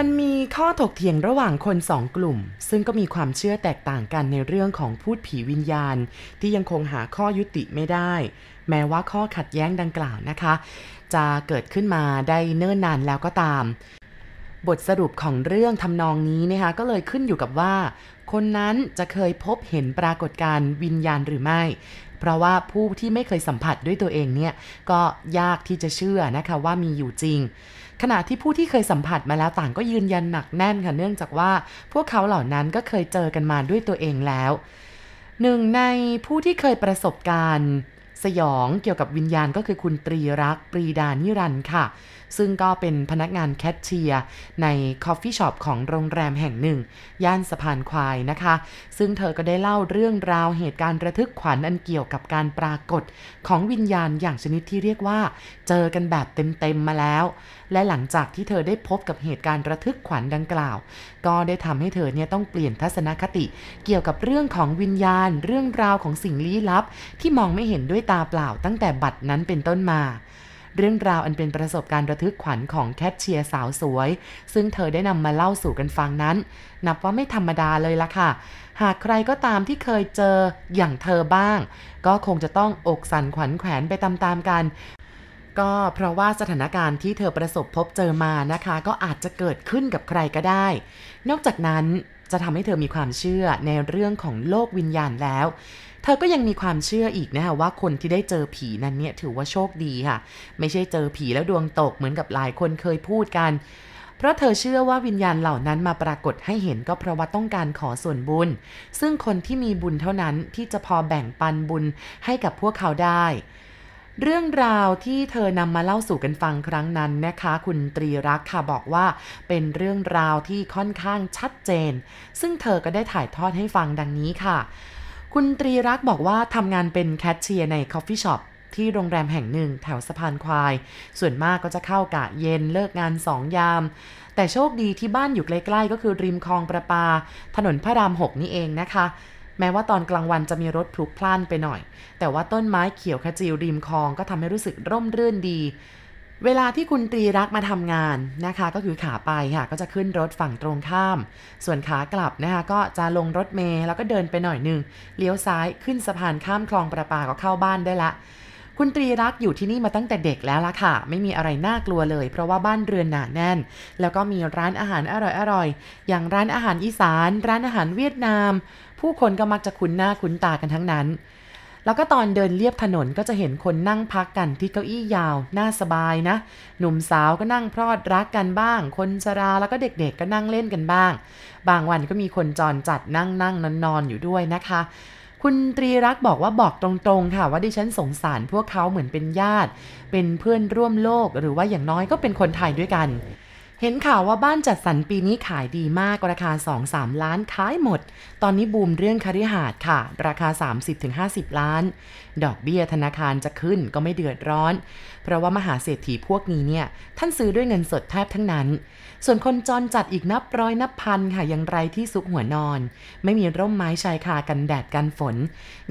มันมีข้อถกเถียงระหว่างคนสองกลุ่ม ซึ่งก็มีความเชื่อแตกต่างกันในเรื่องของพูดผีวิญญาณ ที่ยังคงหาข้อยุติไม่ได้ แม้ว่าข้อขัดแย้งดังกล่าวนะคะ จะเกิดขึ้นมาได้เนิ่นนานแล้วก็ตาม บทสรุปของเรื่องทำนองนี้นะคะก็เลยขึ้นอยู่กับว่า คนนั้นจะเคยพบเห็นปรากฏการณ์วิญญาณหรือไม่เพราะว่าผู้ที่ไม่เคยสัมผัสด้วยตัวเองเนี่ยก็ยากที่จะเชื่อนะคะว่ามีอยู่จริง ขณะที่ผู้ที่เคยสัมผัสมาแล้วต่างก็ยืนยันหนักแน่นค่ะเนื่องจากว่าพวกเขาเหล่านั้นก็เคยเจอกันมาด้วยตัวเองแล้วหนึ่งในผู้ที่เคยประสบการณ์ สยองเกี่ยวกับวิญญาณก็คือคุณตรีรักปรีดานิรันด์ค่ะซึ่งก็เป็นพนักงานแคชเชียร์ในคอฟฟี่ช็อปของโรงแรมแห่งหนึ่ง ย่านสะพานควายนะคะ ซึ่งเธอก็ได้เล่าเรื่องราวเหตุการณ์ระทึกขวัญอันเกี่ยวกับการปรากฏของวิญญาณอย่างชนิดที่เรียกว่า เจอกันแบบเต็มๆมาแล้ว และหลังจากที่เธอได้พบกับเหตุการณ์ระทึกขวัญดังกล่าว ก็ได้ทำให้เธอเนี่ยต้องเปลี่ยนทัศนคติ เกี่ยวกับเรื่องของวิญญาณ เรื่องราวของสิ่งลี้ลับ ที่มองไม่เห็นด้วยตาเปล่าตั้งแต่บัดนั้นเป็นต้นมา เรื่องราวอันเป็นประสบการณ์ระทึกขวัญของแคชเชียร์สาวสวย ซึ่งเธอได้นำมาเล่าสู่กันฟังนั้น นับว่าไม่ธรรมดาเลยล่ะค่ะ หากใครก็ตามที่เคยเจออย่างเธอบ้าง ก็คงจะต้องอกสั่นขวัญแขวนไปตามๆกันก็เพราะว่าสถานการณ์ที่เธอประสบพบเจอมานะคะ ก็อาจจะเกิดขึ้นกับใครก็ได้ นอกจากนั้นจะทำให้เธอมีความเชื่อในเรื่องของโลกวิญญาณแล้ว ธอก็ยังมีความเชื่ออีกนะคะว่าคนที่ได้เจอผีนั้นเนี่ยถือว่าโชคดีค่ะ ไม่ใช่เจอผีแล้วดวงตกเหมือนกับหลายคนเคยพูดกัน เพราะเธอเชื่อว่าวิญญาณเหล่านั้นมาปรากฏให้เห็นก็เพราะว่าต้องการขอส่วนบุญ ซึ่งคนที่มีบุญเท่านั้นที่จะพอแบ่งปันบุญให้กับพวกเขาได้เรื่องราวที่เธอนำมาเล่าสู่กันฟังครั้งนั้นนะคะ คุณตรีรักค่ะบอกว่าเป็นเรื่องราวที่ค่อนข้างชัดเจน ซึ่งเธอก็ได้ถ่ายทอดให้ฟังดังนี้ค่ะ คุณตรีรักบอกว่าทำงานเป็นแคชเชียร์ในคอฟฟี่ช็อปที่โรงแรมแห่งหนึ่งแถวสะพานควาย ส่วนมากก็จะเข้ากะเย็นเลิกงานสองยาม แต่โชคดีที่บ้านอยู่ใกล้ๆ ก็คือริมคลองประปา ถนนพระรามหกนี่เองนะคะ แม้ว่าตอนกลางวันจะมีรถพลุกพล่านไปหน่อย แต่ว่าต้นไม้เขียวขจีริมคลองก็ทำให้รู้สึกร่มรื่นดี เวลาที่คุณตรีรักมาทำงานนะคะ ก็คือขาไปค่ะ ก็จะขึ้นรถฝั่งตรงข้าม ส่วนขากลับนะคะ ก็จะลงรถเมล์แล้วก็เดินไปหน่อยหนึงเลี้ยวซ้ายขึ้นสะพานข้ามคลองประปาก็เข้าบ้านได้ละ คุณตรีรักอยู่ที่นี่มาตั้งแต่เด็กแล้วล่ะค่ะ ไม่มีอะไรน่ากลัวเลย เพราะว่าบ้านเรือนหนาแน่น แล้วก็มีร้านอาหารอร่อยๆอย่างร้านอาหารอีสาน ร้านอาหารเวียดนาม ผู้คนก็มักจะคุ้นหน้าคุ้นตากันทั้งนั้น แล้วก็ตอนเดินเลียบถนนก็จะเห็นคนนั่งพักกันที่เก้าอี้ยาว น่าสบายนะ หนุ่มสาวก็นั่งพรอดรักกันบ้าง คนชราแล้วก็เด็กๆก็นั่งเล่นกันบ้าง บางวันก็มีคนจรจัดนั่งนั่งนอนนอนอยู่ด้วยนะคะ คุณตรีรักบอกว่าบอกตรงๆค่ะ ว่าดิฉันสงสารพวกเขาเหมือนเป็นญาติ เป็นเพื่อนร่วมโลกหรือว่าอย่างน้อยก็เป็นคนไทยด้วยกัน เห็นข่าวว่าบ้านจัดสรรปีนี้ขายดีมากราคา 2-3 ล้านขายหมด ตอนนี้บูมเรื่องคฤหาสน์ค่ะ ราคา 30-50 ล้าน ดอกเบี้ยธนาคารจะขึ้นก็ไม่เดือดร้อน เพราะว่ามหาเศรษฐีพวกนี้เนี่ย ท่านซื้อด้วยเงินสดแทบทั้งนั้น ส่วนคนจรจัดอีกนับร้อยนับพันค่ะยังไรที่ซุกหัวนอน ไม่มีร่มไม้ชายคากันแดดกันฝน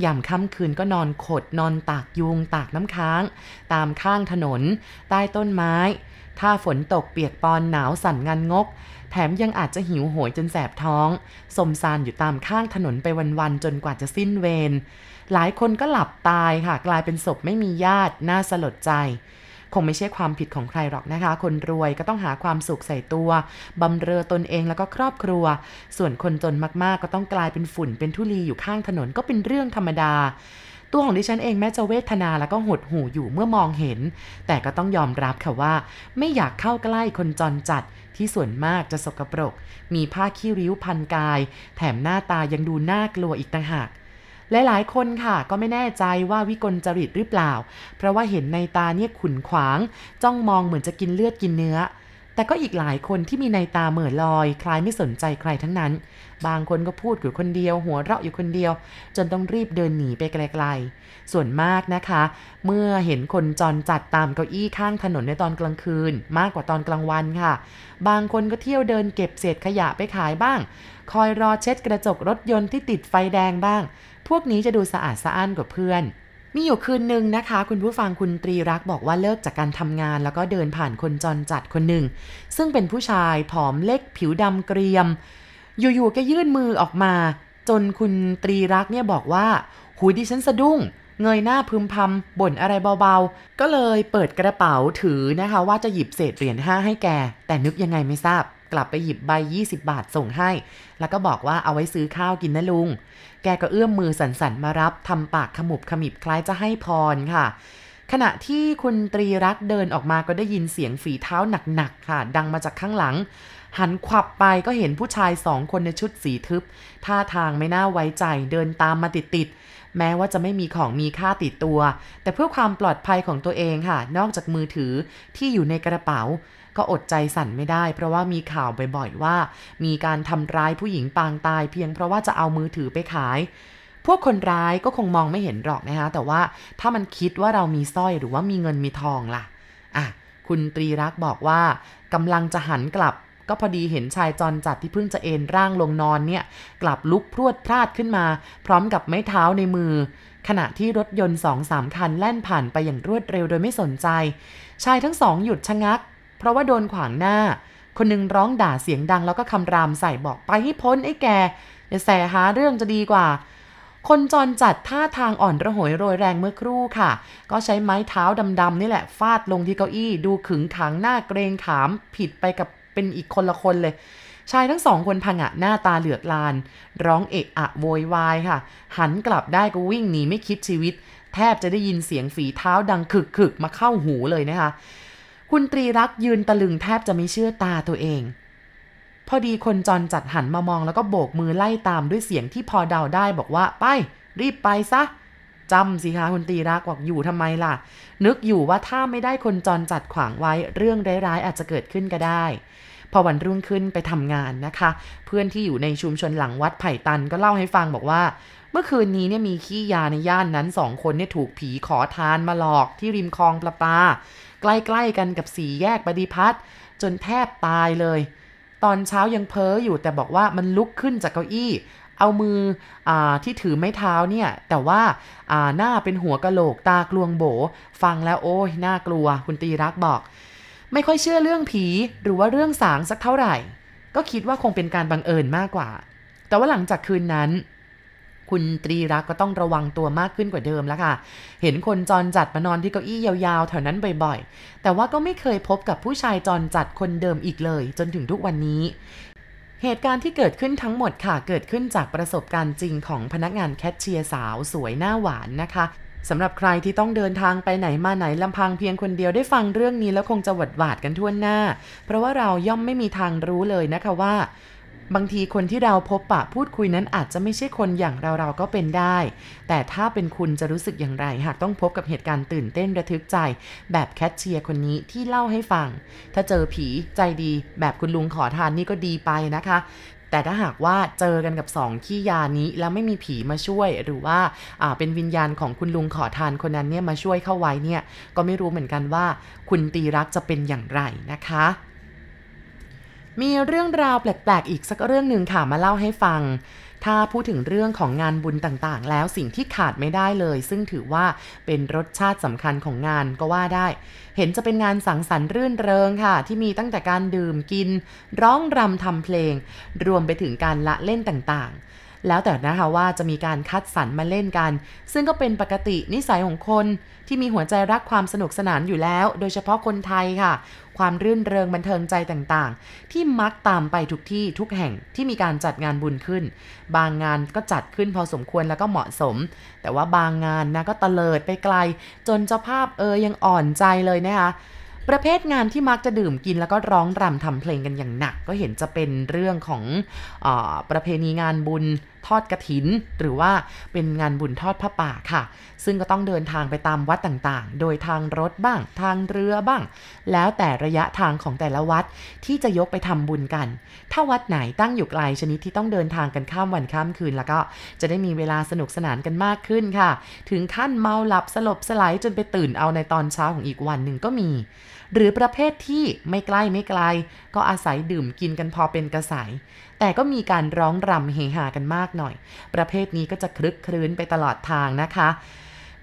ยามค่ำคืนก็นอนขดนอนตากยุง ตากน้ำค้าง ตามข้างถนน ใต้ต้นไม้ ถ้าฝนตกเปียกปอนหนาวสั่นงันงก แถมยังอาจจะหิวโหยจนแสบท้อง สมซานอยู่ตามข้างถนนไปวันๆจนกว่าจะสิ้นเวร หลายคนก็หลับตายค่ะ กลายเป็นศพไม่มีญาติ น่าสลดใจ คงไม่ใช่ความผิดของใครหรอกนะคะ คนรวยก็ต้องหาความสุขใส่ตัวบำเรอตนเองแล้วก็ครอบครัว ส่วนคนจนมากๆ ก็ต้องกลายเป็นฝุ่นเป็นทุลีอยู่ข้างถนนก็เป็นเรื่องธรรมดา ตัวของดิฉันเองแม้จะเวทนาแล้วก็หดหูอยู่เมื่อมองเห็น แต่ก็ต้องยอมรับค่ะว่า ไม่อยากเข้าใกล้คนจรจัดที่ส่วนมากจะสกปรก มีผ้าขี้ริ้วพันกาย แถมหน้าตายังดูน่ากลัวอีกต่างหากหลายๆ คนค่ะก็ไม่แน่ใจว่าวิกลจริตหรือเปล่า เพราะว่าเห็นในตาเนี่ยขุนขวาง จ้องมองเหมือนจะกินเลือดกินเนื้อ แต่ก็อีกหลายคนที่มีในตาเหม่อลอย คล้ายไม่สนใจใครทั้งนั้น บางคนก็พูดอยู่คนเดียว หัวเราะอยู่คนเดียว จนต้องรีบเดินหนีไปไกลๆ ส่วนมากนะคะ เมื่อเห็นคนจรจัดตามเก้าอี้ข้างถนนในตอนกลางคืน มากกว่าตอนกลางวันค่ะ บางคนก็เที่ยวเดินเก็บเศษขยะไปขายบ้าง คอยรอเช็ดกระจกรถยนต์ที่ติดไฟแดงบ้าง พวกนี้จะดูสะอาดสะอ้านกว่าเพื่อน มีอยู่คืนหนึ่งนะคะ คุณผู้ฟังคุณตรีรักบอกว่าเลิกจากการทำงาน แล้วก็เดินผ่านคนจรจัดคนหนึ่ง ซึ่งเป็นผู้ชายผอมเล็กผิวดำเกรียม อยู่ๆก็ยื่นมือออกมา จนคุณตรีรักเนี่ยบอกว่าหูดิฉันสะดุ้ง เงยหน้าพึมพำบ่นอะไรเบาๆ ก็เลยเปิดกระเป๋าถือนะคะ ว่าจะหยิบเศษเหรียญห้าให้แก แต่นึกยังไงไม่ทราบ กลับไปหยิบใบ 20 บาทส่งให้ แล้วก็บอกว่าเอาไว้ซื้อข้าวกินนะลุง กก็เอื้อมมือสันๆมารับทำปากขมุบขมิบคล้ายจะให้พรค่ะ ขณะที่คุณตรีรักเดินออกมาก็ได้ยินเสียงฝีเท้าหนักๆค่ะ ดังมาจากข้างหลัง หันขวับไปก็เห็นผู้ชายสองคนในชุดสีทึบ ท่าทางไม่น่าไว้ใจเดินตามมาติดๆ แม้ว่าจะไม่มีของมีค่าติดตัว แต่เพื่อความปลอดภัยของตัวเองค่ะ นอกจากมือถือที่อยู่ในกระเป๋า ก็อดใจสั่นไม่ได้ เพราะว่ามีข่าวบ่อยๆว่า มีการทำร้ายผู้หญิงปางตาย เพียงเพราะว่าจะเอามือถือไปขายพวกคนร้ายก็คงมองไม่เห็นหรอกนะคะ แต่ว่าถ้ามันคิดว่าเรามีสร้อยหรือว่ามีเงินมีทองล่ะ อะ คุณตรีรักบอกว่ากำลังจะหันกลับ ก็พอดีเห็นชายจรจัดที่เพิ่งจะเอนร่างลงนอนเนี่ย กลับลุกพรวดพลาดขึ้นมา พร้อมกับไม้เท้าในมือ ขณะที่รถยนต์สองสามคันแล่นผ่านไปอย่างรวดเร็วโดยไม่สนใจ ชายทั้งสองหยุดชะงัก เพราะว่าโดนขวางหน้า คนหนึงร้องด่าเสียงดังแล้วก็คำรามใส่บอกไปให้พ้นไอ้แกอย่าแสหาเรื่องจะดีกว่าคนจรจัดท่าทางอ่อนระหวยโรยแรงเมื่อครู่ค่ะ ก็ใช้ไม้เท้าดำๆนี่แหละฟาดลงที่เก้าอี้ ดูขึงขังหน้าเกรงขาม ผิดไปกับ เป็นอีกคนละคนเลย ชายทั้งสองคนพังอะหน้าตาเหลือกลาน ร้องเอะอะโวยวายค่ะ หันกลับได้ก็วิ่งหนีไม่คิดชีวิต แทบจะได้ยินเสียงฝีเท้าดังขึกขึกๆมาเข้าหูเลยนะคะ คุณตรีรักยืนตะลึงแทบจะไม่เชื่อตาตัวเอง พอดีคนจรจัดหันมามองแล้วก็โบกมือไล่ตามด้วยเสียงที่พอเดาได้บอกว่าไป รีบไปซะจำสิคะคุณตรีรักบอกอยู่ทำไมล่ะ นึกอยู่ว่าถ้าไม่ได้คนจรจัดขวางไว้เรื่องร้ายๆอาจจะเกิดขึ้นก็ได้ พอวันรุ่งขึ้นไปทำงานนะคะ เพื่อนที่อยู่ในชุมชนหลังวัดไผ่ตันก็เล่าให้ฟังบอกว่า เมื่อคืนนี้เนี่ยมีขี้ยาในย่านนั้นสองคนเนี่ยถูกผีขอทานมาหลอกที่ริมคลองประปา ใกล้ๆกันกับสี่แยกบดิพัฒน์จนแทบตายเลย ตอนเช้ายังเพ้ออยู่แต่บอกว่ามันลุกขึ้นจากเก้าอี้เอามืออาที่ถือไม้เท้าเนี่ย แต่ว่าอ่าหน้าเป็นหัวกะโหลกตากลวงโบ ฟังแล้วโอ้ยน่ากลัว คุณตีรักบอก ไม่ค่อยเชื่อเรื่องผีหรือว่าเรื่องสางสักเท่าไหร่ ก็คิดว่าคงเป็นการบังเอิญมากกว่า แต่ว่าหลังจากคืนนั้น คุณตรีรักก็ต้องระวังตัวมากขึ้นกว่าเดิมแล้วค่ะ เห็นคนจรจัดมานอนที่เก้าอี้ยาวๆแถวนั้นบ่อยๆ แต่ว่าก็ไม่เคยพบกับผู้ชายจรจัดคนเดิมอีกเลย จนถึงทุกวันนี้เหตุการณ์ที่เกิดขึ้นทั้งหมดค่ะ เกิดขึ้นจากประสบการณ์จริงของพนักงานแคชเชียร์สาวสวยหน้าหวานนะคะ สำหรับใครที่ต้องเดินทางไปไหนมาไหนลำพังเพียงคนเดียวได้ฟังเรื่องนี้แล้วคงจะหวาดหวาดกันทั่วหน้า เพราะว่าเราย่อมไม่มีทางรู้เลยนะคะว่า บางทีคนที่เราพบปะพูดคุยนั้นอาจจะไม่ใช่คนอย่างเราเราก็เป็นได้ แต่ถ้าเป็นคุณจะรู้สึกอย่างไร หากต้องพบกับเหตุการณ์ตื่นเต้นระทึกใจ แบบแคทเชียร์คนนี้ที่เล่าให้ฟัง ถ้าเจอผีใจดี แบบคุณลุงขอทานนี่ก็ดีไปนะคะ แต่ถ้าหากว่าเจอกันกับสองขี้ยานี้แล้วไม่มีผีมาช่วย หรือว่าอ่าเป็นวิญญาณของคุณลุงขอทานคนนั้นเนี่ยมาช่วยเข้าไว้เนี่ยก็ไม่รู้เหมือนกันว่า คุณตีรักจะเป็นอย่างไรนะคะมีเรื่องราวแปลกๆ อีกสักเรื่องหนึ่งค่ะมาเล่าให้ฟัง ถ้าพูดถึงเรื่องของงานบุญต่างๆ แล้วสิ่งที่ขาดไม่ได้เลย ซึ่งถือว่าเป็นรสชาติสำคัญของงานก็ว่าได้ เห็นจะเป็นงานสังสรรค์รื่นเริงค่ะ ที่มีตั้งแต่การดื่มกิน ร้องรำทำเพลง รวมไปถึงการละเล่นต่างๆแล้วแต่นะคะว่าจะมีการคัดสรรมาเล่นกัน ซึ่งก็เป็นปกตินิสัยของคน ที่มีหัวใจรักความสนุกสนานอยู่แล้ว โดยเฉพาะคนไทยค่ะ ความรื่นเริงบันเทิงใจต่างๆ ที่มักตามไปทุกที่ทุกแห่งที่มีการจัดงานบุญขึ้น บางงานก็จัดขึ้นพอสมควรแล้วก็เหมาะสม แต่ว่าบางงานนะก็เตลิดไปไกล จนเจ้าภาพเออยังอ่อนใจเลยนะคะประเภทงานที่มักจะดื่มกินแล้วก็ร้องรำทำเพลงกันอย่างหนัก ก็เห็นจะเป็นเรื่องของอประเพณีงานบุญ ทอดกระถิน หรือว่าเป็นงานบุญทอดผ้าป่าค่ะ ซึ่งก็ต้องเดินทางไปตามวัดต่างๆ โดยทางรถบ้าง ทางเรือบ้าง แล้วแต่ระยะทางของแต่ละวัดที่จะยกไปทำบุญกัน ถ้าวัดไหนตั้งอยู่ไกลชนิดที่ต้องเดินทางกันข้ามวันข้ามคืน แล้วก็จะได้มีเวลาสนุกสนานกันมากขึ้นค่ะ ถึงขั้นเมาหลับสลบสลายจนไปตื่นเอาในตอนเช้าของอีกวันหนึ่งก็มี หรือประเภทที่ไม่ใกล้ไม่ไกล ก็อาศัยดื่มกินกันพอเป็นกระสาย แต่ก็มีการร้องรำเฮฮากันมากหน่อย ประเภทนี้ก็จะคลึกครื้นไปตลอดทางนะคะ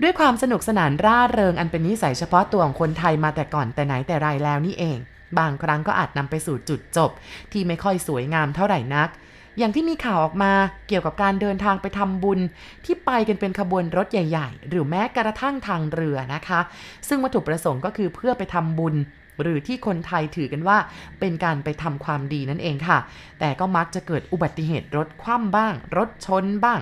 ด้วยความสนุกสนานร่าเริงอันเป็นนิสัยเฉพาะตัวของคนไทยมาแต่ก่อนแต่ไหนแต่ไรแล้วนี่เอง บางครั้งก็อาจนำไปสู่จุดจบ ที่ไม่ค่อยสวยงามเท่าไหร่นักอย่างที่มีข่าวออกมาเกี่ยวกับการเดินทางไปทำบุญ ที่ไปกันเป็นขบวนรถใหญ่ ๆ หรือแม้กระทั่งทางเรือนะคะ ซึ่งวัตถุประสงค์ก็คือเพื่อไปทำบุญ หรือที่คนไทยถือกันว่าเป็นการไปทำความดีนั่นเองค่ะ แต่ก็มักจะเกิดอุบัติเหตุรถคว่ำบ้าง รถชนบ้าง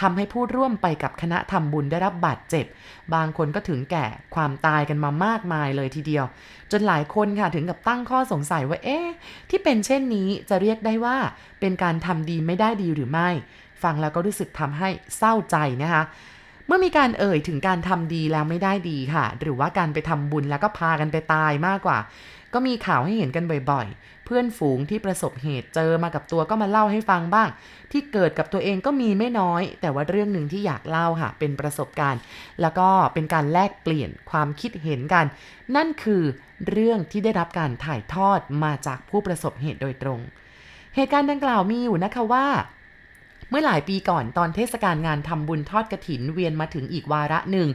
ทำให้ผู้ร่วมไปกับคณะทำบุญได้รับบาดเจ็บ บางคนก็ถึงแก่ความตายกันมามากมายเลยทีเดียว จนหลายคนค่ะถึงกับตั้งข้อสงสัยว่าเอ๊ะที่เป็นเช่นนี้จะเรียกได้ว่า เป็นการทำดีไม่ได้ดีหรือไม่ ฟังแล้วก็รู้สึกทำให้เศร้าใจนะคะ เมื่อมีการเอ่ยถึงการทำดีแล้วไม่ได้ดีค่ะ หรือว่าการไปทำบุญแล้วก็พากันไปตายมากกว่า ก็มีข่าวให้เห็นกันบ่อยๆ เพื่อนฝูงที่ประสบเหตุเจอมากับตัวก็มาเล่าให้ฟังบ้าง ที่เกิดกับตัวเองก็มีไม่น้อย แต่ว่าเรื่องหนึ่งที่อยากเล่าค่ะ เป็นประสบการณ์ แล้วก็เป็นการแลกเปลี่ยนความคิดเห็นกัน นั่นคือเรื่องที่ได้รับการถ่ายทอดมาจากผู้ประสบเหตุโดยตรง เหตุการณ์ดังกล่าวมีอยู่นะคะว่า เมื่อหลายปีก่อนตอนเทศกาลงานทำบุญทอดกระถินเวียนมาถึงอีกวาระหนึ่ง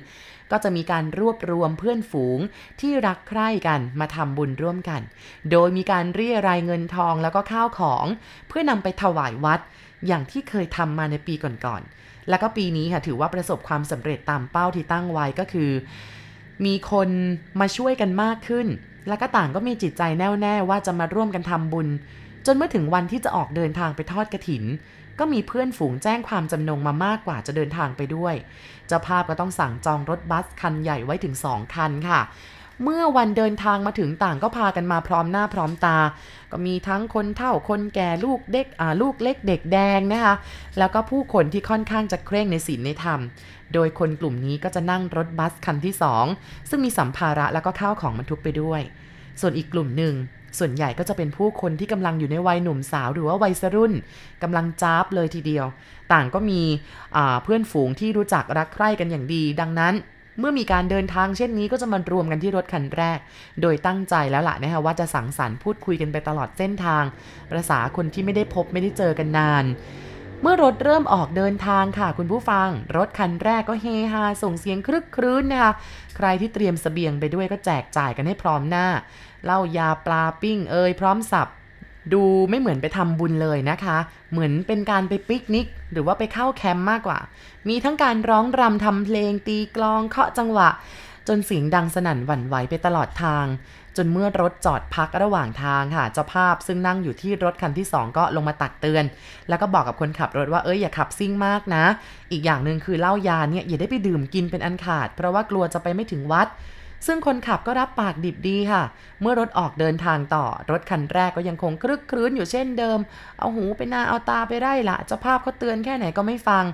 ก็จะมีการรวบรวมเพื่อนฝูงที่รักใคร่กันมาทำบุญร่วมกัน โดยมีการเรียรายเงินทองแล้วก็ข้าวของ เพื่อนำไปถวายวัด อย่างที่เคยทำมาในปีก่อนๆ แล้วก็ปีนี้ค่ะถือว่าประสบความสำเร็จตามเป้าที่ตั้งไว้ก็คือ มีคนมาช่วยกันมากขึ้น แล้วก็ต่างก็มีจิตใจแน่วแน่ว่าจะมาร่วมกันทำบุญ จนเมื่อถึงวันที่จะออกเดินทางไปทอดกระถิน ก็มีเพื่อนฝูงแจ้งความจำนงมามากกว่าจะเดินทางไปด้วย เจ้าภาพก็ต้องสั่งจองรถบัสคันใหญ่ไว้ถึง2คันค่ะเมื่อวันเดินทางมาถึงต่างก็พากันมาพร้อมหน้าพร้อมตา ก็มีทั้งคนเฒ่าคนแก่ลูกเด็กอ่าลูกเล็กเด็กแดงนะคะ แล้วก็ผู้คนที่ค่อนข้างจะเคร่งในศีลในธรรม โดยคนกลุ่มนี้ก็จะนั่งรถบัสคันที่ 2 ซึ่งมีสัมภาระแล้วก็ข้าวของบรรทุกไปด้วย ส่วนอีกกลุ่มหนึ่ง ส่วนใหญ่ก็จะเป็นผู้คนที่กำลังอยู่ในวัยหนุ่มสาวหรือว่าวัยรุ่นกำลังจ้าบเลยทีเดียว ต่างก็มีเพื่อนฝูงที่รู้จักรักใคร่กันอย่างดี ดังนั้นเมื่อมีการเดินทางเช่นนี้ก็จะมารวมกันที่รถคันแรก โดยตั้งใจแล้วล่ะนะคะว่าจะสังสรรค์พูดคุยกันไปตลอดเส้นทางประษาคนที่ไม่ได้พบไม่ได้เจอกันนาน เมื่อรถเริ่มออกเดินทางค่ะคุณผู้ฟัง รถคันแรกก็เฮฮาส่งเสียงครึกครื้นนะคะ ใครที่เตรียมสเสบียงไปด้วยก็แจกจ่ายกันให้พร้อมหน้าเหล้ายาปลาปิ้งเอยพร้อมสับดูไม่เหมือนไปทำบุญเลยนะคะ เหมือนเป็นการไปปิกนิก หรือว่าไปเข้าแคมป์มากกว่า มีทั้งการร้องรำทำเพลงตีกลองเคาะจังหวะ จนเสียงดังสนั่นหวั่นไหวไปตลอดทาง จนเมื่อรถจอดพักระหว่างทางค่ะเจ้าภาพซึ่งนั่งอยู่ที่รถคันที่ 2 ก็ลงมาตักเตือน แล้วก็บอกกับคนขับรถว่าเอ้ยอย่าขับซิ่งมากนะ อีกอย่างหนึ่งคือเหล้ายาเนี่ยอย่าได้ไปดื่มกินเป็นอันขาด เพราะว่ากลัวจะไปไม่ถึงวัดซึ่งคนขับก็รับปากดิบดีค่ะ เมื่อรถออกเดินทางต่อ รถคันแรกก็ยังคงครึกครื้นอยู่เช่นเดิม เอาหูไปหน้าเอาตาไปไร่ละเจ้าภาพเขาเตือนแค่ไหนก็ไม่ฟัง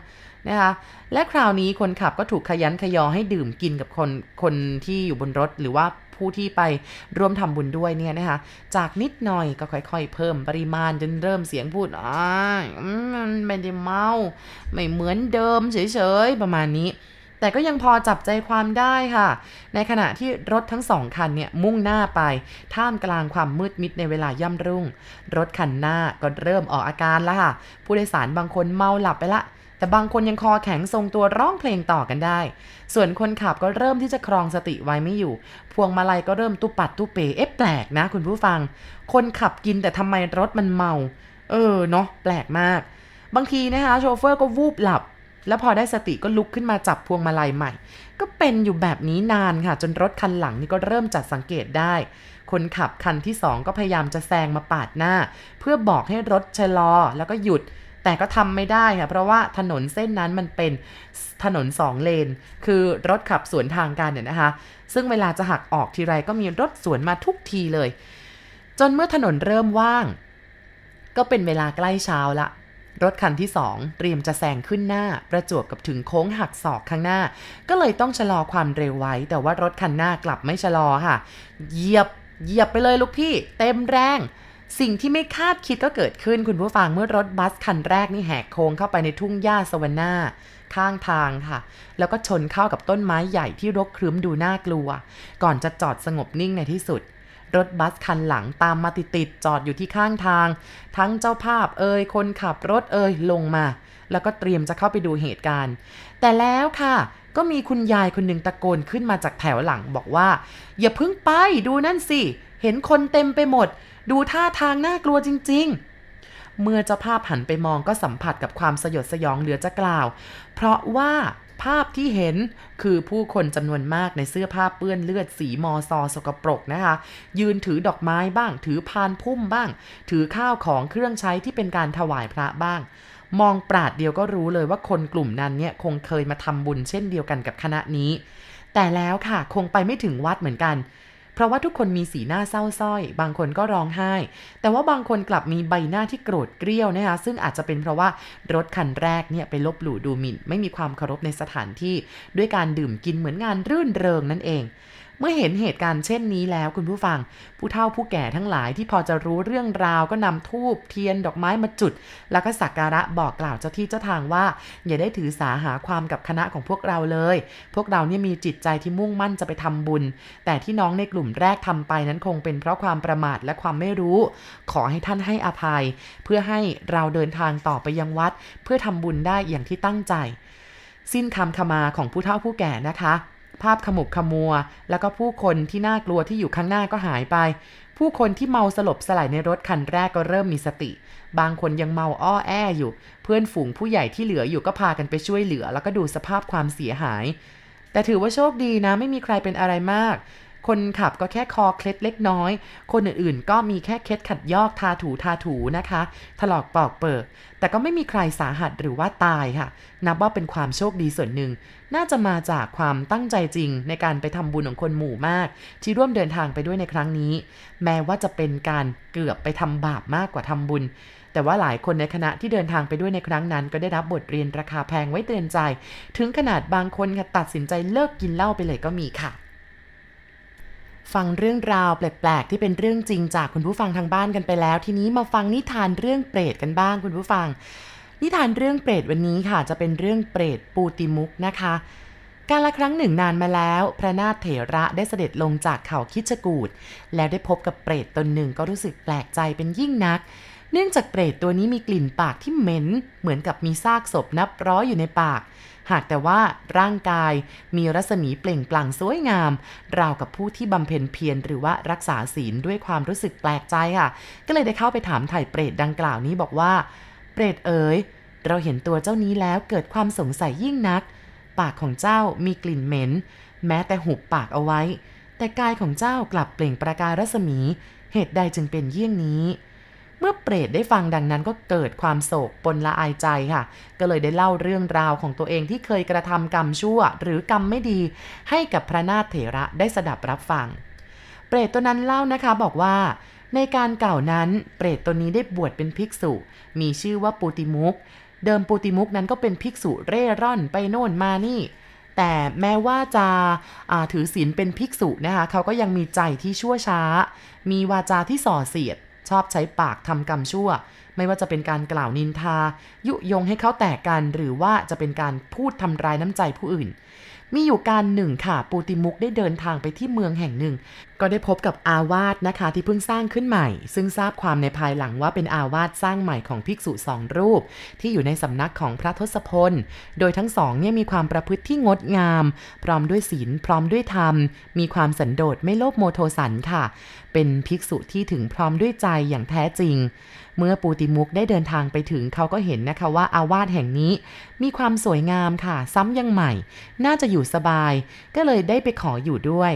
นะคะ และคราวนี้คนขับก็ถูกขยันขยอให้ดื่มกินกับคนคนที่อยู่บนรถหรือว่า ผู้ที่ไปร่วมทำบุญด้วยเนี่ยนะคะจากนิดหน่อยก็ค่อย ๆ เพิ่มปริมาณจนเริ่มเสียงพูดอ่ามันไม่ได้เมาไม่เหมือนเดิมเฉยๆประมาณนี้แต่ก็ยังพอจับใจความได้ค่ะ ในขณะที่รถทั้งสองคันเนี่ยมุ่งหน้าไป ท่ามกลางความมืดมิดในเวลาย่ำรุ่ง รถคันหน้าก็เริ่มออกอาการแล้วค่ะ ผู้โดยสารบางคนเมาหลับไปละ แต่บางคนยังคอแข็งทรงตัวร้องเพลงต่อกันได้ ส่วนคนขับก็เริ่มที่จะครองสติไว้ไม่อยู่ พวงมาลัยก็เริ่มตุปัดตุเปเอ๊ะแปลกนะคุณผู้ฟัง คนขับกินแต่ทำไมรถมันเมา เออเนาะแปลกมาก บางทีนะคะโชเฟอร์ก็วูบหลับ แล้วพอได้สติก็ลุกขึ้นมาจับพวงมาลัยใหม่ ก็เป็นอยู่แบบนี้นานค่ะ จนรถคันหลังนี่ก็เริ่มจัดสังเกตได้คนขับคันที่สองก็พยายามจะแซงมาปาดหน้า เพื่อบอกให้รถชะลอแล้วก็หยุด แต่ก็ทำไม่ได้ค่ะเพราะว่าถนนเส้นนั้นมันเป็นถนนสองเลน คือรถขับสวนทางกันเนี่ยนะคะ ซึ่งเวลาจะหักออกทีไรก็มีรถสวนมาทุกทีเลย จนเมื่อถนนเริ่มว่าง ก็เป็นเวลาใกล้เช้าละรถคันที่สองเตรียมจะแซงขึ้นหน้า ประจวบกับถึงโค้งหักศอกข้างหน้า ก็เลยต้องชะลอความเร็วไว้ แต่ว่ารถคันหน้ากลับไม่ชะลอค่ะ เหยียบเหยียบไปเลยลูกพี่ เต็มแรง สิ่งที่ไม่คาดคิดก็เกิดขึ้นคุณผู้ฟังเมื่อรถบัสคันแรกนี่แหกโค้งเข้าไปในทุ่งหญ้าสวรรณาข้างทางค่ะ แล้วก็ชนเข้ากับต้นไม้ใหญ่ที่รกครึ้มดูน่ากลัว ก่อนจะจอดสงบนิ่งในที่สุด รถบัสคันหลังตามมาติดๆจอดอยู่ที่ข้างทาง ทั้งเจ้าภาพเอ่ยคนขับรถเอ่ยลงมา แล้วก็เตรียมจะเข้าไปดูเหตุการณ์ แต่แล้วค่ะก็มีคุณยายคนหนึ่งตะโกนขึ้นมาจากแถวหลังบอกว่า อย่าพึ่งไปดูนั่นสิ เห็นคนเต็มไปหมด ดูท่าทางน่ากลัวจริง ๆ เมื่อเจ้าภาพหันไปมองก็สัมผัสกับความสยดสยองเหลือจะกล่าว เพราะว่าภาพที่เห็นคือผู้คนจำนวนมากในเสื้อผ้าเปื้อนเลือดสีมอซอสกปรกนะคะ ยืนถือดอกไม้บ้าง ถือพานพุ่มบ้าง ถือข้าวของเครื่องใช้ที่เป็นการถวายพระบ้าง มองปราดเดียวก็รู้เลยว่าคนกลุ่มนั้นเนี่ยคงเคยมาทำบุญเช่นเดียวกันกับคณะนี้ แต่แล้วค่ะคงไปไม่ถึงวัดเหมือนกัน เพราะว่าทุกคนมีสีหน้าเศร้าส้อย บางคนก็ร้องไห้ แต่ว่าบางคนกลับมีใบหน้าที่โกรธเกรี้ยวนะคะซึ่งอาจจะเป็นเพราะว่ารถคันแรกเนี่ยไปลบหลู่ดูหมิ่น ไม่มีความเคารพในสถานที่ ด้วยการดื่มกินเหมือนงานรื่นเริงนั่นเอง เมื่อเห็นเหตุการณ์เช่นนี้แล้วคุณผู้ฟัง ผู้เฒ่าผู้แก่ทั้งหลายที่พอจะรู้เรื่องราวก็นำทูบเทียนดอกไม้มาจุด แล้วก็สักการะบอกกล่าวเจ้าที่เจ้าทางว่า อย่าได้ถือสาหาความกับคณะของพวกเราเลย พวกเราเนี่ยมีจิตใจที่มุ่งมั่นจะไปทำบุญ แต่ที่น้องในกลุ่มแรกทำไปนั้นคงเป็นเพราะความประมาทและความไม่รู้ ขอให้ท่านให้อภัย เพื่อให้เราเดินทางต่อไปยังวัด เพื่อทำบุญได้อย่างที่ตั้งใจ สิ้นคำขมาของผู้เฒ่าผู้แก่นะคะาพขมุกขมัว แล้วก็ผู้คนที่น่ากลัวที่อยู่ข้างหน้าก็หายไป ผู้คนที่เมาสลบสลายในรถคันแรกก็เริ่มมีสติ บางคนยังเมาอ้อแออยู่ เพื่อนฝูงผู้ใหญ่ที่เหลืออยู่ก็พากันไปช่วยเหลือ แล้วก็ดูสภาพความเสียหาย แต่ถือว่าโชคดีนะไม่มีใครเป็นอะไรมาก คนขับก็แค่คอเคล็ดเล็กน้อย คนอื่นๆ ก็มีแค่เคล็ดขัดยอกทาถูทาถูนะคะ ถลอกปอกเปิก แต่ก็ไม่มีใครสาหัสหรือว่าตายค่ะ นับว่าเป็นความโชคดีส่วนหนึ่ง น่าจะมาจากความตั้งใจจริงในการไปทำบุญของคนหมู่มาก ที่ร่วมเดินทางไปด้วยในครั้งนี้ แม้ว่าจะเป็นการเกือบไปทำบาปมากกว่าทำบุญแต่ว่าหลายคนในคณะที่เดินทางไปด้วยในครั้งนั้น ก็ได้รับบทเรียนราคาแพงไว้เตือนใจ ถึงขนาดบางคนตัดสินใจเลิกกินเหล้าไปเลยก็มีค่ะ ฟังเรื่องราวแปลกๆ ที่เป็นเรื่องจริงจากคุณผู้ฟังทางบ้านกันไปแล้ว ทีนี้มาฟังนิทานเรื่องเปรตกันบ้างคุณผู้ฟัง นิทานเรื่องเปรตวันนี้ค่ะ จะเป็นเรื่องเปรตปูติมุกนะคะ การละครั้งหนึ่งนานมาแล้ว พระนาถเถระได้เสด็จลงจากเขาคิชกูดแล้วได้พบกับเปรตตนหนึ่งก็รู้สึกแปลกใจเป็นยิ่งนัก เนื่องจากเปรตตัวนี้มีกลิ่นปากที่เหม็น เหมือนกับมีซากศพนับร้อยอยู่ในปาก หากแต่ว่าร่างกายมีรัศมีเปล่งปลั่งสวยงาม ราวกับผู้ที่บำเพ็ญเพียรหรือว่ารักษาศีลด้วยความรู้สึกแปลกใจค่ะ ก็เลยได้เข้าไปถามถ่ายเปรตดังกล่าวนี้บอกว่า เปรตเอ๋ยเราเห็นตัวเจ้านี้แล้วเกิดความสงสัยยิ่งนัก ปากของเจ้ามีกลิ่นเหม็น แม้แต่หุบปากเอาไว้ แต่กายของเจ้ากลับเปล่งประกายรัศมี เหตุใดจึงเป็นเยี่ยงนี้ เมื่อเปรตได้ฟังดังนั้นก็เกิดความโศกปนละอายใจค่ะ ก็เลยได้เล่าเรื่องราวของตัวเองที่เคยกระทำกรรมชั่ว หรือกรรมไม่ดี ให้กับพระนาถเถระได้สดับรับฟัง เปรตตัวนั้นเล่านะคะบอกว่าในการเก่านั้นเปรตตัวนี้ได้บวชเป็นภิกษุ มีชื่อว่าปูติมุก เดิมปูติมุกนั้นก็เป็นภิกษุเร่ร่อนไปโน่นมานี่ แต่แม้ว่าจะถือศีลเป็นภิกษุนะคะเขาก็ยังมีใจที่ชั่วช้า มีวาจาที่ส่อเสียด ชอบใช้ปากทำกรรมชั่ว ไม่ว่าจะเป็นการกล่าวนินทา ยุยงให้เขาแตกกัน หรือว่าจะเป็นการพูดทำร้ายน้ำใจผู้อื่น มีอยู่การหนึ่งค่ะ ปูติมุกได้เดินทางไปที่เมืองแห่งหนึ่ง ก็ได้พบกับอาวาสนะคะที่เพิ่งสร้างขึ้นใหม่ ซึ่งทราบความในภายหลังว่าเป็นอาวาสสร้างใหม่ของภิกษุสองรูป ที่อยู่ในสำนักของพระทศพล โดยทั้งสองเนี่ยมีความประพฤติที่งดงาม พร้อมด้วยศีลพร้อมด้วยธรรม มีความสันโดษไม่โลภโมโทสันค่ะ เป็นภิกษุที่ถึงพร้อมด้วยใจอย่างแท้จริง เมื่อปูติมุกได้เดินทางไปถึงเขาก็เห็นนะคะว่าอาวาสแห่งนี้มีความสวยงามค่ะ ซ้ำยังใหม่ น่าจะอยู่สบาย ก็เลยได้ไปขออยู่ด้วย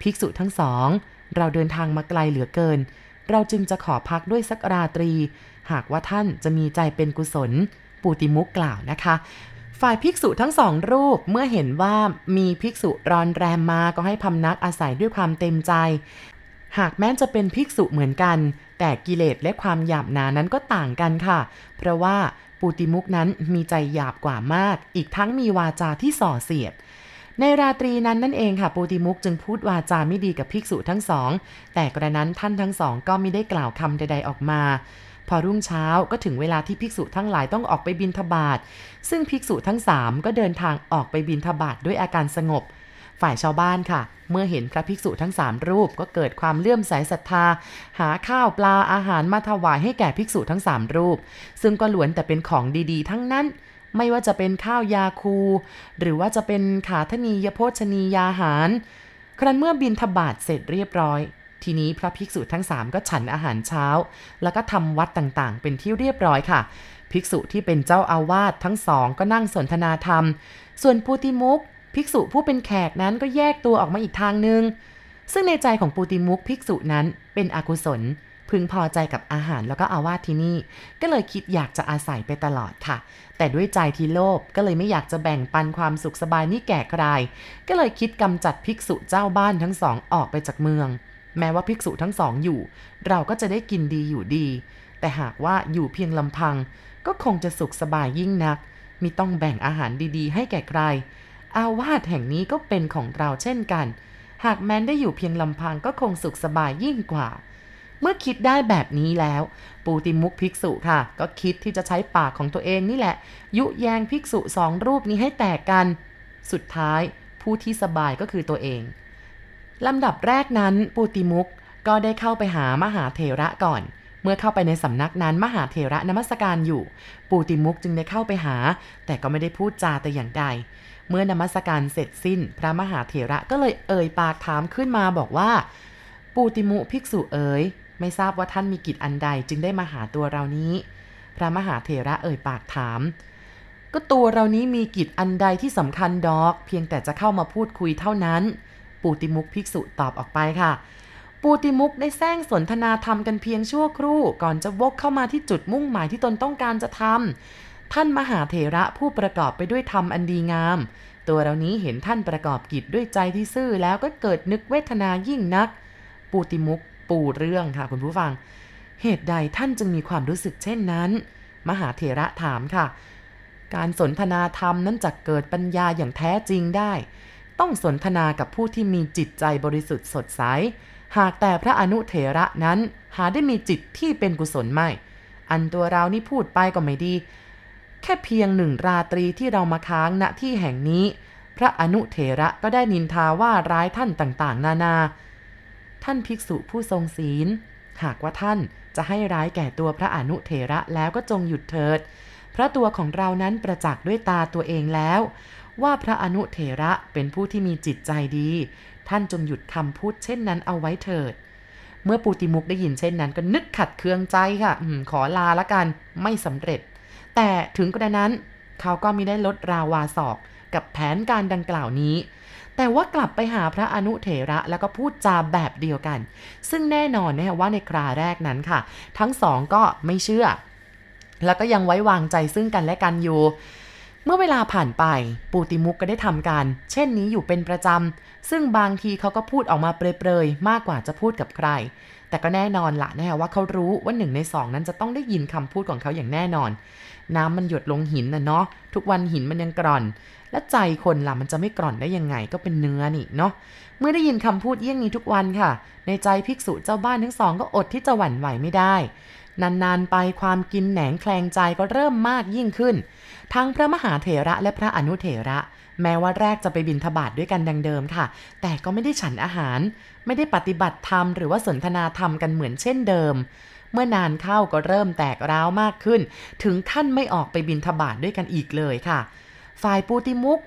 ภิกษุทั้งสอง เราเดินทางมาไกลเหลือเกิน เราจึงจะขอพักด้วยสักราตรี หากว่าท่านจะมีใจเป็นกุศล ปูติมุกกล่าวนะคะฝ่ายภิกษุทั้งสองรูปเมื่อเห็นว่ามีภิกษุรอนแรมมาก็ให้พำนักอาศัยด้วยความเต็มใจ หากแม้จะเป็นภิกษุเหมือนกัน แต่กิเลสและความหยาบหนานั้นก็ต่างกันค่ะ เพราะว่าปูติมุกนั้นมีใจหยาบกว่ามาก อีกทั้งมีวาจาที่ส่อเสียด ในราตรีนั้นนั่นเองค่ะปูติมุกจึงพูดวาจาไม่ดีกับภิกษุทั้งสอง แต่กระนั้นท่านทั้งสองก็ไม่ได้กล่าวคำใด ๆออกมาพอรุ่งเช้าก็ถึงเวลาที่ภิกษุทั้งหลายต้องออกไปบินทบาทซึ่งภิกษุทั้งสามก็เดินทางออกไปบินทบาทด้วยอาการสงบ ฝ่ายชาวบ้านค่ะ เมื่อเห็นพระภิกษุทั้งสามรูปก็เกิดความเลื่อมใสศรัทธา หาข้าวปลาอาหารมาถวายให้แก่ภิกษุทั้งสามรูป ซึ่งก็ล้วนแต่เป็นของดีๆ ทั้งนั้น ไม่ว่าจะเป็นข้าวยาคู หรือว่าจะเป็นขาธนียโภชนียาหาร ครั้นเมื่อบินทบาทเสร็จเรียบร้อยทีนี้พระภิกษุทั้งสามก็ฉันอาหารเช้า แล้วก็ทำวัดต่างๆ เป็นที่เรียบร้อยค่ะ ภิกษุที่เป็นเจ้าอาวาสทั้งสองก็นั่งสนทนาธรรม ส่วนปูติมุก ภิกษุผู้เป็นแขกนั้นก็แยกตัวออกมาอีกทางหนึ่งซึ่งในใจของปูติมุกภิกษุนั้นเป็นอกุศล พึงพอใจกับอาหารแล้วก็อาวาสที่นี่ ก็เลยคิดอยากจะอาศัยไปตลอดค่ะ แต่ด้วยใจที่โลภก็เลยไม่อยากจะแบ่งปันความสุขสบายนี้แก่ใครก็เลยคิดกำจัดภิกษุเจ้าบ้านทั้งสองออกไปจากเมือง แม้ว่าภิกษุทั้งสองอยู่ เราก็จะได้กินดีอยู่ดี แต่หากว่าอยู่เพียงลำพัง ก็คงจะสุขสบายยิ่งนักมิต้องแบ่งอาหารดีๆ ให้แก่ใคร อาวาสแห่งนี้ก็เป็นของเราเช่นกัน หากแมนได้อยู่เพียงลำพังก็คงสุขสบายยิ่งกว่า เมื่อคิดได้แบบนี้แล้ว ปูติมุกภิกษุค่ะ ก็คิดที่จะใช้ปากของตัวเองนี่แหละ ยุแยงภิกษุสองรูปนี้ให้แตกกัน สุดท้ายผู้ที่สบายก็คือตัวเองลำดับแรกนั้นปูติมุกก็ได้เข้าไปหามหาเถระก่อน เมื่อเข้าไปในสำนักนั้นมหาเถระนมัสการอยู่ ปูติมุกจึงได้เข้าไปหา แต่ก็ไม่ได้พูดจาแต่อย่างใด เมื่อนมัสการเสร็จสิ้น พระมหาเถระก็เลยเอ่ยปากถามขึ้นมาบอกว่า ปูติมุภิกษุเอ๋ยไม่ทราบว่าท่านมีกิจอันใดจึงได้มาหาตัวเรานี้ พระมหาเถระเอ่ยปากถาม ก็ตัวเรานี้มีกิจอันใดที่สำคัญดอก เพียงแต่จะเข้ามาพูดคุยเท่านั้น ปูติมุกภิกษุตอบออกไปค่ะ ปูติมุกได้แซงสนทนาธรรมกันเพียงชั่วครู่ ก่อนจะวกเข้ามาที่จุดมุ่งหมายที่ตนต้องการจะทำ ท่านมหาเถระผู้ประกอบไปด้วยธรรมอันดีงาม ตัวเรานี้เห็นท่านประกอบกิจด้วยใจที่ซื่อแล้วก็เกิดนึกเวทนายิ่งนัก ปูติมุกปูเรื่องค่ะคุณผู้ฟัง เหตุใดท่านจึงมีความรู้สึกเช่นนั้น มหาเถระถามค่ะ การสนทนาธรรมนั้นจะเกิดปัญญาอย่างแท้จริงได้ ต้องสนทนากับผู้ที่มีจิตใจบริสุทธิ์สดใส หากแต่พระอนุเถระนั้นหาได้มีจิตที่เป็นกุศลไม่ อันตัวเรานี่พูดไปก็ไม่ดี แค่เพียงหนึ่งราตรีที่เรามาค้างณที่แห่งนี้ พระอนุเถระก็ได้นินทาว่าร้ายท่านต่างๆ นานา ท่านภิกษุผู้ทรงศีล หากว่าท่านจะให้ร้ายแก่ตัวพระอนุเถระแล้วก็จงหยุดเถิด พระตัวของเรานั้นประจักษ์ด้วยตาตัวเองแล้ว ว่าพระอนุเถระเป็นผู้ที่มีจิตใจดี ท่านจงหยุดคำพูดเช่นนั้นเอาไว้เถิดเมื่อปูติมุกได้ยินเช่นนั้นก็นึกขัดเคืองใจค่ะอขอลาละกัน ไม่สำเร็จ แต่ถึงกระนั้นเขาก็มิได้ลดราวาศอกกับแผนการดังกล่าวนี้ แต่ว่ากลับไปหาพระอนุเถระแล้วก็พูดจาแบบเดียวกัน ซึ่งแน่นอนนะว่าในคราแรกนั้นค่ะ ทั้งสองก็ไม่เชื่อ แล้วก็ยังไว้วางใจซึ่งกันและกันอยู่ เมื่อเวลาผ่านไปปูติมุกก็ได้ทำการ เช่นนี้อยู่เป็นประจำ ซึ่งบางทีเขาก็พูดออกมาเปรยๆ มากกว่าจะพูดกับใคร แต่ก็แน่นอนละนะว่าเขารู้ว่าหนึ่งในสองนั้นจะต้องได้ยินคำพูดของเขาอย่างแน่นอน น้ำมันหยดลงหินนะเนาะทุกวันหินมันยังกร่อน และใจคนล่ะมันจะไม่กร่อนได้ยังไงก็เป็นเนื้อนี่เนาะเมื่อได้ยินคำพูดเยี่ยงนี้ทุกวันค่ะ ในใจภิกษุเจ้าบ้านทั้งสองก็อดที่จะหวั่นไหวไม่ได้ นานๆไปความกินแหนงแคลงใจก็เริ่มมากยิ่งขึ้น ทั้งพระมหาเถระและพระอนุเถระแม้ว่าแรกจะไปบินทบาทด้วยกันดังเดิมค่ะ แต่ก็ไม่ได้ฉันอาหาร ไม่ได้ปฏิบัติธรรมหรือว่าสนทนาธรรมกันเหมือนเช่นเดิม เมื่อนานเข้าก็เริ่มแตกร้าวมากขึ้น ถึงขั้นไม่ออกไปบินทบาทด้วยกันอีกเลยค่ะ ฝ่ายปูติมุก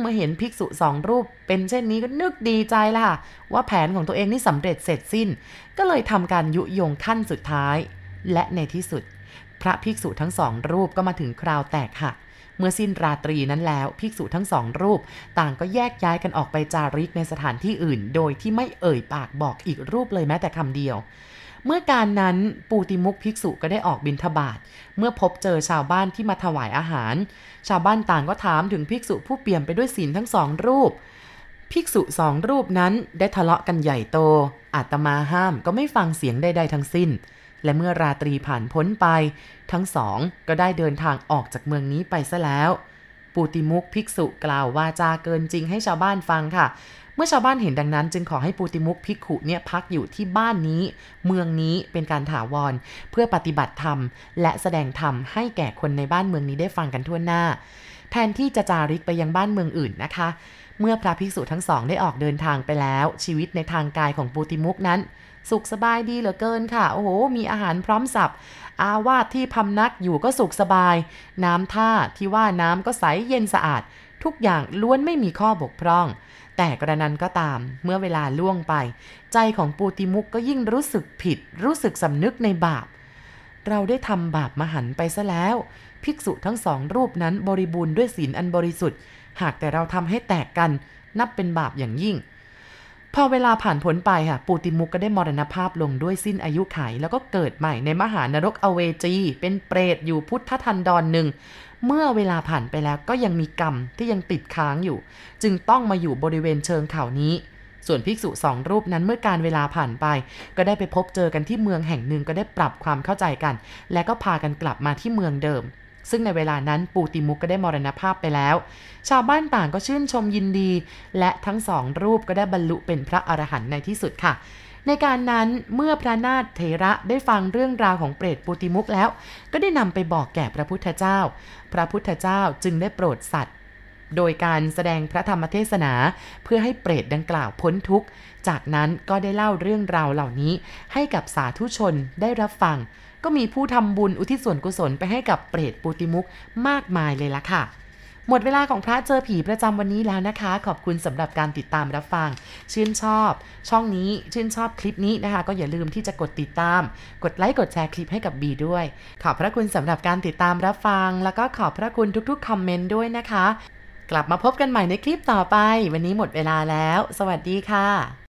เมื่อเห็นภิกษุสองรูป เป็นเช่นนี้ก็นึกดีใจล่ะ ว่าแผนของตัวเองนี่สำเร็จเสร็จสิ้น ก็เลยทำการยุยงขั้นสุดท้าย และในที่สุด พระภิกษุทั้งสองรูปก็มาถึงคราวแตกหัก เมื่อสิ้นราตรีนั้นแล้ว ภิกษุทั้งสองรูป ต่างก็แยกย้ายกันออกไปจาริกในสถานที่อื่น โดยที่ไม่เอ่ยปากบอกอีกรูปเลยแม้แต่คำเดียวเมื่อการนั้นปูติมุกภิกษุก็ได้ออกบินทบาทเมื่อพบเจอชาวบ้านที่มาถวายอาหาร ชาวบ้านต่างก็ถามถึงภิกษุผู้เปี่ยมไปด้วยศีลทั้งสองรูป ภิกษุสองรูปนั้นได้ทะเลาะกันใหญ่โต อาตมาห้ามก็ไม่ฟังเสียงใดๆทั้งสิ้น และเมื่อราตรีผ่านพ้นไป ทั้งสองก็ได้เดินทางออกจากเมืองนี้ไปซะแล้ว ปูติมุกภิกษุกล่าววาจาเกินจริงให้ชาวบ้านฟังค่ะ เมื่อชาวบ้านเห็นดังนั้น จึงขอให้ปูติมุกภิกขุเนี่ยพักอยู่ที่บ้านนี้ เมืองนี้เป็นการถาวร เพื่อปฏิบัติธรรม และแสดงธรรมให้แก่คนในบ้านเมืองนี้ได้ฟังกันทั่วหน้า แทนที่จะจาริกไปยังบ้านเมืองอื่นนะคะ เมื่อพระภิกษุทั้งสองได้ออกเดินทางไปแล้ว ชีวิตในทางกายของปูติมุกนั้น สุขสบายดีเหลือเกินค่ะ โอ้โห มีอาหารพร้อมสับ อาวาสที่พำนักอยู่ก็สุขสบาย น้ำท่าที่ว่าน้ำก็ใสเย็นสะอาด ทุกอย่างล้วนไม่มีข้อบกพร่อง แต่กระนั้นก็ตาม เมื่อเวลาล่วงไป ใจของปูติมุกก็ยิ่งรู้สึกผิด รู้สึกสำนึกในบาป เราได้ทำบาปมหันไปซะแล้ว ภิกษุทั้งสองรูปนั้นบริบูรณ์ด้วยศีลอันบริสุทธิ์ หากแต่เราทำให้แตกกัน นับเป็นบาปอย่างยิ่ง พอเวลาผ่านพ้นไปค่ะปูติมุกก็ได้มรณภาพลงด้วยสิ้นอายุไข แล้วก็เกิดใหม่ในมหานรกอเวจี เป็นเปรตอยู่พุทธทันดรหนึ่ง เมื่อเวลาผ่านไปแล้วก็ยังมีกรรมที่ยังติดค้างอยู่ จึงต้องมาอยู่บริเวณเชิงเขานี้ ส่วนภิกษุสองรูปนั้นเมื่อการเวลาผ่านไป ก็ได้ไปพบเจอกันที่เมืองแห่งหนึ่งก็ได้ปรับความเข้าใจกัน และก็พากันกลับมาที่เมืองเดิม ซึ่งในเวลานั้นปูติมุกก็ได้มรณภาพไปแล้ว ชาวบ้านต่างก็ชื่นชมยินดี และทั้งสองรูปก็ได้บรรลุเป็นพระอรหันต์ในที่สุดค่ะ ในการนั้นเมื่อพระนาถเถระได้ฟังเรื่องราวของเปรตปูติมุกแล้ว ก็ได้นำไปบอกแก่พระพุทธเจ้า พระพุทธเจ้าจึงได้โปรดสัตว์โดยการแสดงพระธรรมเทศนาเพื่อให้เปรตดังกล่าวพ้นทุกข์ จากนั้นก็ได้เล่าเรื่องราวเหล่านี้ให้กับสาธุชนได้รับฟัง ก็มีผู้ทำบุญอุทิศส่วนกุศลไปให้กับเปรตปูติมุกมากมายเลยละค่ะ หมดเวลาของพระเจอผีประจำวันนี้แล้วนะคะ ขอบคุณสำหรับการติดตามรับฟัง ชื่นชอบ ช่องนี้ชื่นชอบคลิปนี้นะคะ ก็อย่าลืมที่จะกดติดตาม กดไลค์กดแชร์คลิปให้กับบีด้วย ขอบพระคุณสำหรับการติดตามรับฟัง แล้วก็ขอบพระคุณทุกๆคอมเมนต์ด้วยนะคะ กลับมาพบกันใหม่ในคลิปต่อไป วันนี้หมดเวลาแล้ว สวัสดีค่ะ